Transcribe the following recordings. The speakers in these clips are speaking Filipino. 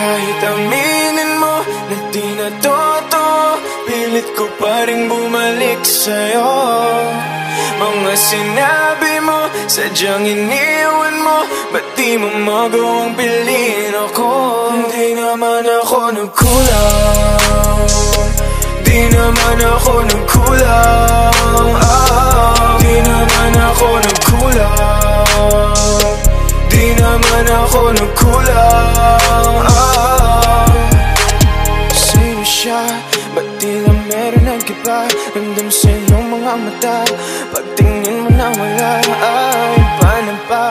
Kahit aminin mo na di na totoo Pilit ko pa rin bumalik sa'yo Mga sinabi mo, sadyang iniwan mo Ba't di mo magawang piliin ako? Hindi naman ako nagkulang Di naman ako nagkulang ah, mata Pagtingin mo na wala Ay, paano pa?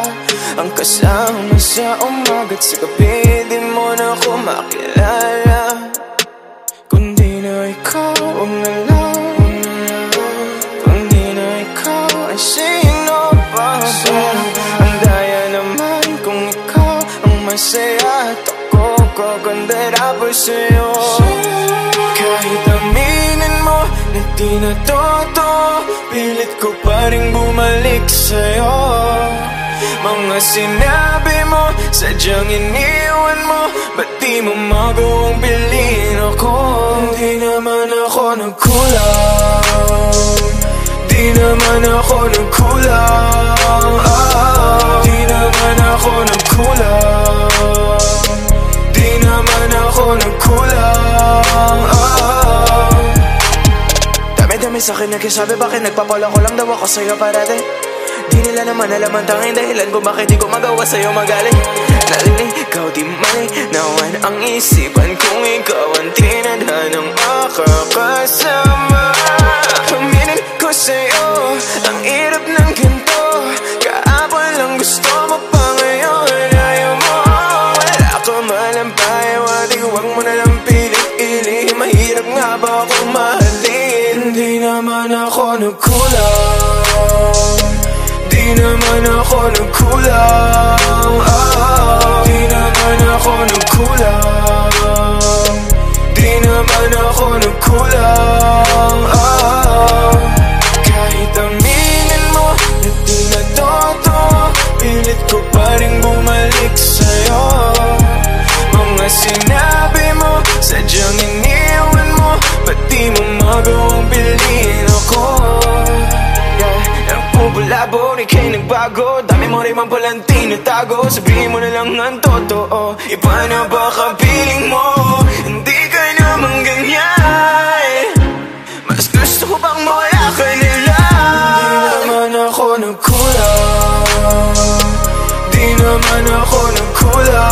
Ang kasama sa umaga't sa gabi Di mo na ako makilala Kundi na ikaw ang alam Kundi na ikaw ay sino pa ba? Ang daya naman kung ikaw ang masaya At ako kagandara pa sa'yo Kahit mo na di Pilit ko pa rin bumalik sa'yo. Mga sinabi mo, sadyang iniwan mo Ba't di mo magawang piliin ako? Di naman ako nagkulang. Di naman ako nagkulang. Ah, Di naman ako nagkulang. Di naman ako nagkulang. ah, Dami-dami sa'kin nagkasabi Bakit nagpapala ko lang daw ako sa'yo parate Di nila naman alam ang tanging dahilan kung bakit di ko magawa sa'yo magaling. Naliligaw di mali Nawan ang isipan kung ikaw ang tinadhanang makakasama naman ako nagkulang ah, Di naman ako nagkulang Malabo, ikay nagbago. Dami mo rin man palang tinatago. Sabihin mo na lang ang totoo. Iba na ba ka feeling mo? Hindi ka naman ganyan. Mas gusto ko bang mawala ka nila? Hindi naman ako nagkulang. Di naman ako nagkulang.